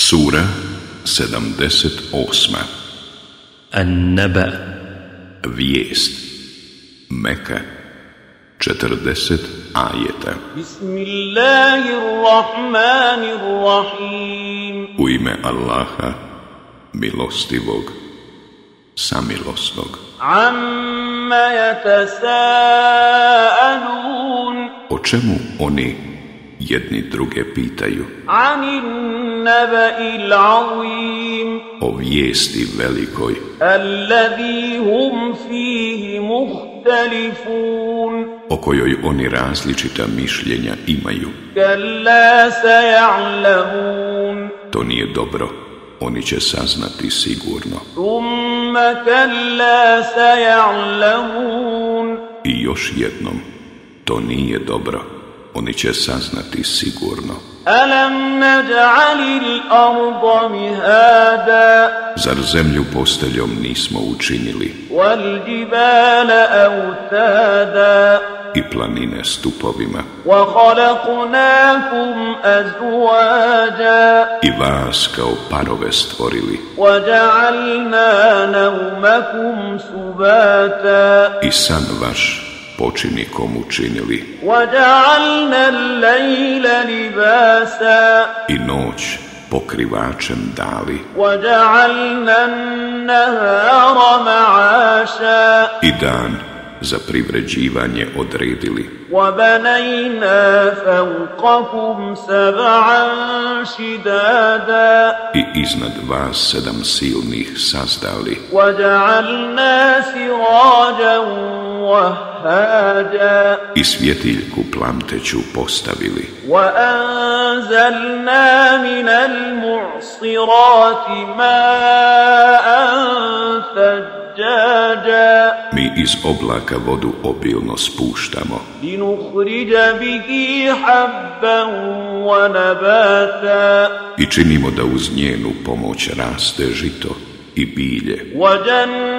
Sura 78 An-Naba. Vijest. Meka 40 ajeta. Bismillahirrahmanirrahim. U ime Allaha milostivog samilosnog. Amma yatasaalun O čemu oni jedni druge pitaju. O vijesti velikoj. O kojoj oni različita mišljenja imaju. To nije dobro. Oni će saznati sigurno. I još jednom to nije dobro oni će saznati sigurno. Alam naj'alil arda mihada Zar zemlju posteljom nismo učinili? Wal jibala autada I planine stupovima. Wa khalaqnakum azwaja I vas kao parove stvorili. Wa ja'alna nawmakum subata I san vaš počinikom učinili. I noć pokrivačem dali. I dan za privređivanje odredili. I iznad vas sedam silnih sazdali i svjetiljku plamteću postavili وأنزلنا من المعصرات ماء ثجاجا mi iz oblaka vodu obilno spuštamo لنخرج به حبا ونباتا i činimo da uz njenu pomoć raste žito i bilje وجنات ألفافا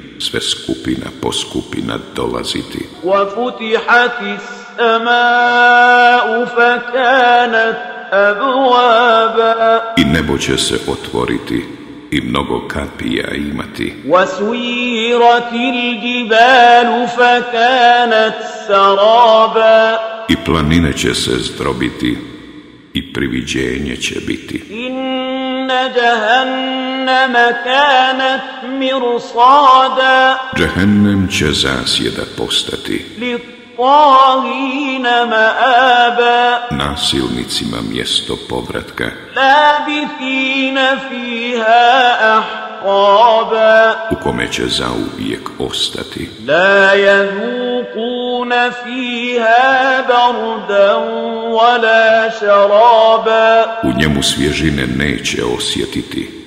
sve skupina po skupina dolaziti. I nebo će se otvoriti i mnogo kapija imati. I planine će se zdrobiti i priviđenje će biti. Inna جهنم كانت مرصادا Džehennem će zasjeda postati للطاغين مآبا nasilnicima mjesto povratka لابثين فيها أحقابا u kome će zauvijek ostati لا يذوقون فيها بردا ولا شرابا u njemu svježine neće osjetiti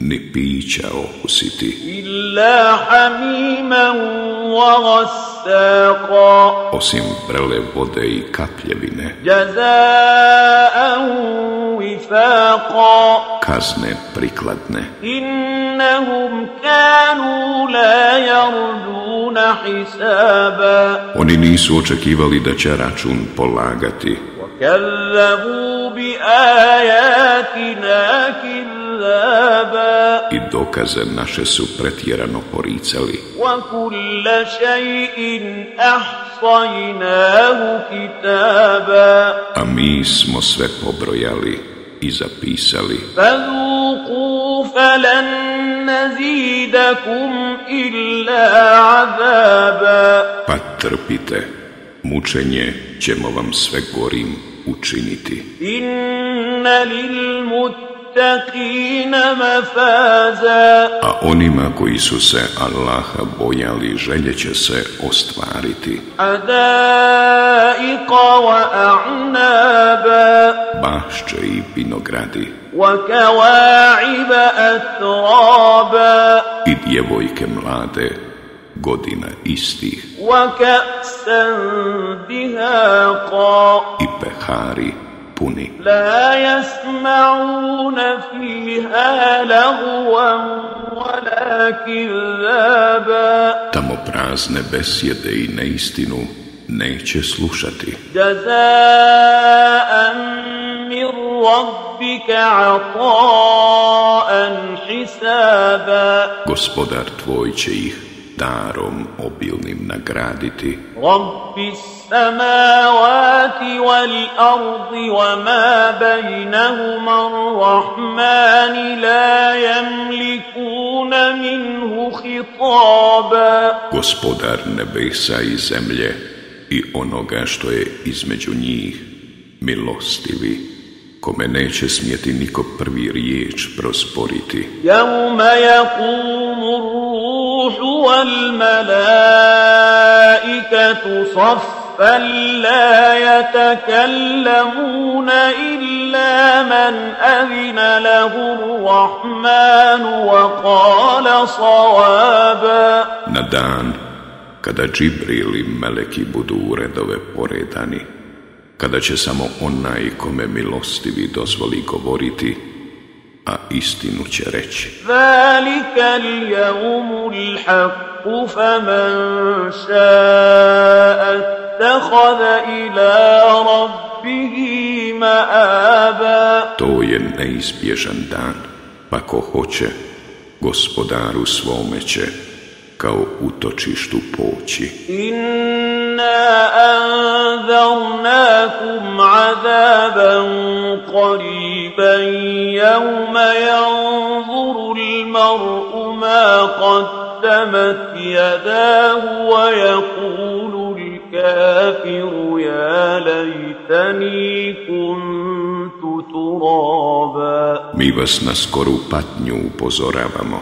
ni pića okusiti. Illa hamiman wa gassaka. Osim prele vode i kapljevine. Jazaan wifaqa. Kazne prikladne. Innahum kanu la yarjuna hisaba. Oni nisu očekivali da će račun polagati. Wa bi ajatina killaba i dokaze naše su pretjerano poricali. A mi smo sve pobrojali i zapisali. Pa trpite, mučenje ćemo vam sve gorim učiniti. Inna lil a onima koji su se Allaha bojali željeće se ostvariti. Bašće i vinogradi. I djevojke mlade godina istih. I pehari puni. La yasma'una fiha lagwan wala kizaba. Tamo prazne besjede i neistinu neće slušati. Jazaan mir rabbika ataan hisaba. Gospodar tvoj će ih darom obilnim nagraditi. Rabbi samavati wal ardi wa ma bejnahuma rahmani la jamlikuna minhu hitaba. Gospodar nebesa i zemlje i onoga što je između njih milostivi kome neće smjeti niko prvi riječ prosporiti. Jaume jakumu والملائكة صفا لا يتكلمون إلا من أذن له الرحمن وقال صوابا dan kada Džibril i Meleki budu u redove poredani, kada će samo onaj kome milostivi dozvoli govoriti, a istinu će reći. Zalika ljavumul haqqu faman ša'a tahada ila rabbihi ma'aba. To je neizbježan dan, pa ko hoće, gospodaru svome će kao utočištu poći. Inna anzarnakum azaban qariban yawma yanzuru al-mar'u ma qaddamat yadahu wa yaqulu al-kafiru ya laytani kuntu turaba. Mi vas na skoru patnju upozoravamo,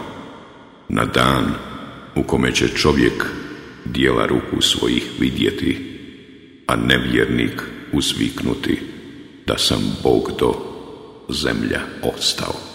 na dan u kome će čovjek dijela ruku svojih vidjeti, a nevjernik uzviknuti da sam Bog do zemlja ostao.